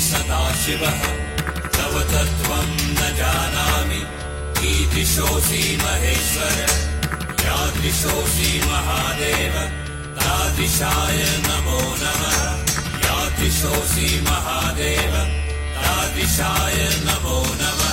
सदाशिवः। तव तत्त्वं न जानामि। कीदृशोऽसि महेश्वर यादृशोऽसि महादेव तादृशाय नमो नमः। यादृशोऽसि महादेव तादृशाय नमो नमः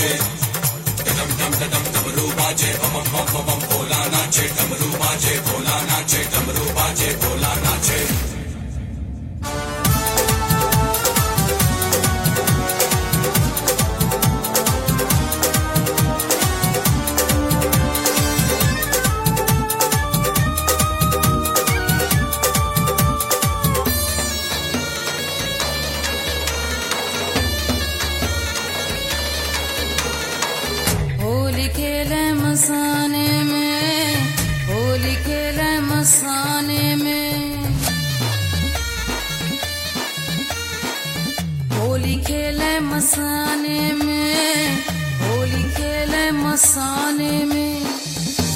नाचे डम डम डम डमरू बाजे बम बम बम भोला नाचे डमरू बाजे भोला नाचे डमरू बाजे भोला नाचे खेले मसाने में, होली खेले मसाने में।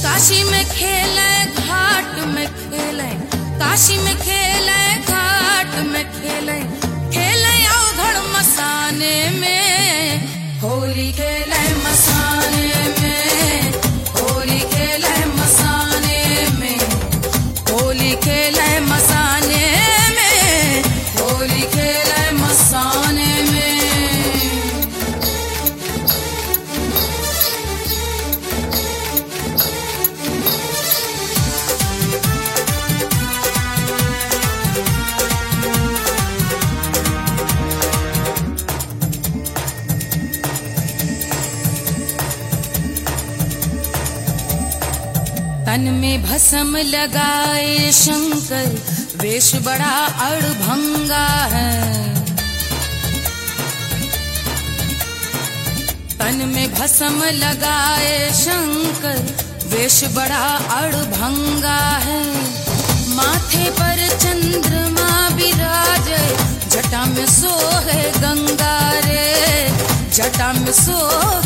काशी में खेले, घाट में खेले, काशी में खेले भस्म लगाए शंकर, वेश बड़ा अड़भंगा है। तन में भस्म लगाए शंकर, वेश बड़ा अड़भंगा है। माथे पर चंद्रमा विराजे जटा में सोहे गंगा रे, जटा में सोहे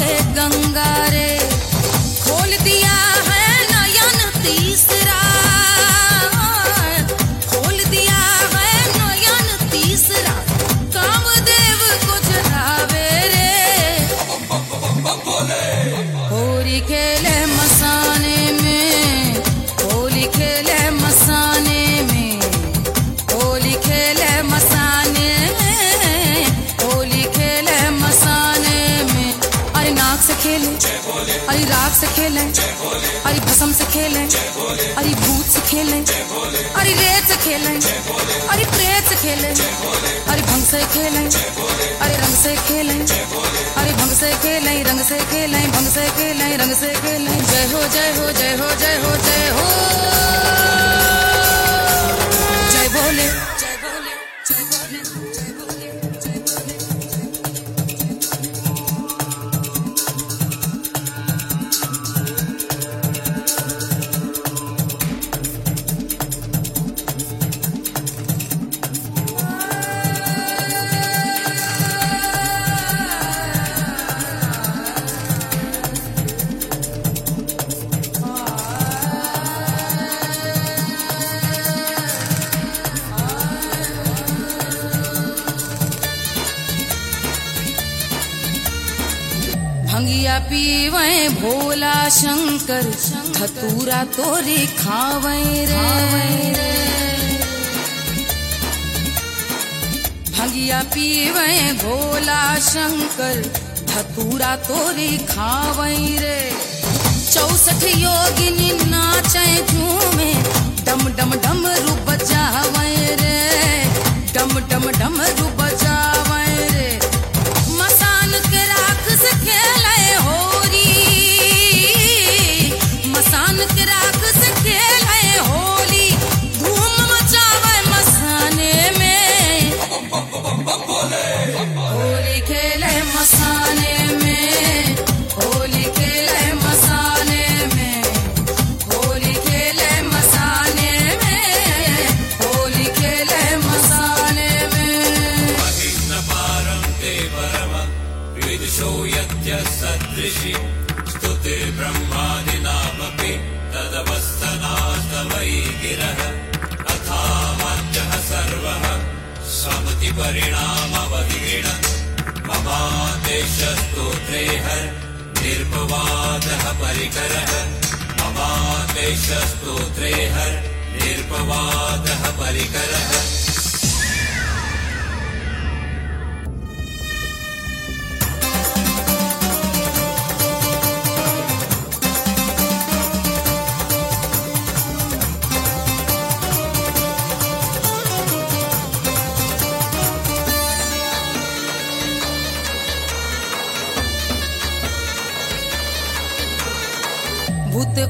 अरे राग से खेले अरे भसम से खेले अरे भूत से खेले अरे रेत से खेले अरे प्रेत से खेले अरे भंग से खेले अरे रंग से खेले अरे भंग से खेले रंग से खेले भंग से खेले रंग से खेले जय हो जय हो जय हो जय हो जय हो भंगिया पीवे, भोला शंकर, धतूरा तोरी खावे रे। भंगिया पीवे, भोला शंकर, धतूरा तोरी खावे रे। चौसठ योगिनी नाचे झूमे परिणामवहीण ममादेशस्तोत्रे हर निर्पवादः परिकरः ममादेशस्तोत्रे हर निर्पवादः परिकरः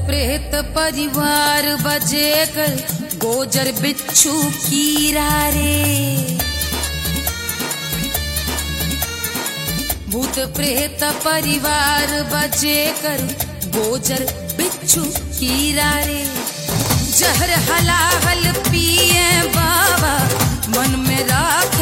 प्रेत परिवार बजे कर गोजर बिच्छू कीरा रे भूत प्रेत परिवार बजे कर गोजर बिच्छू कीरा रे जहर हलाहल पिए बाबा, मन में राखें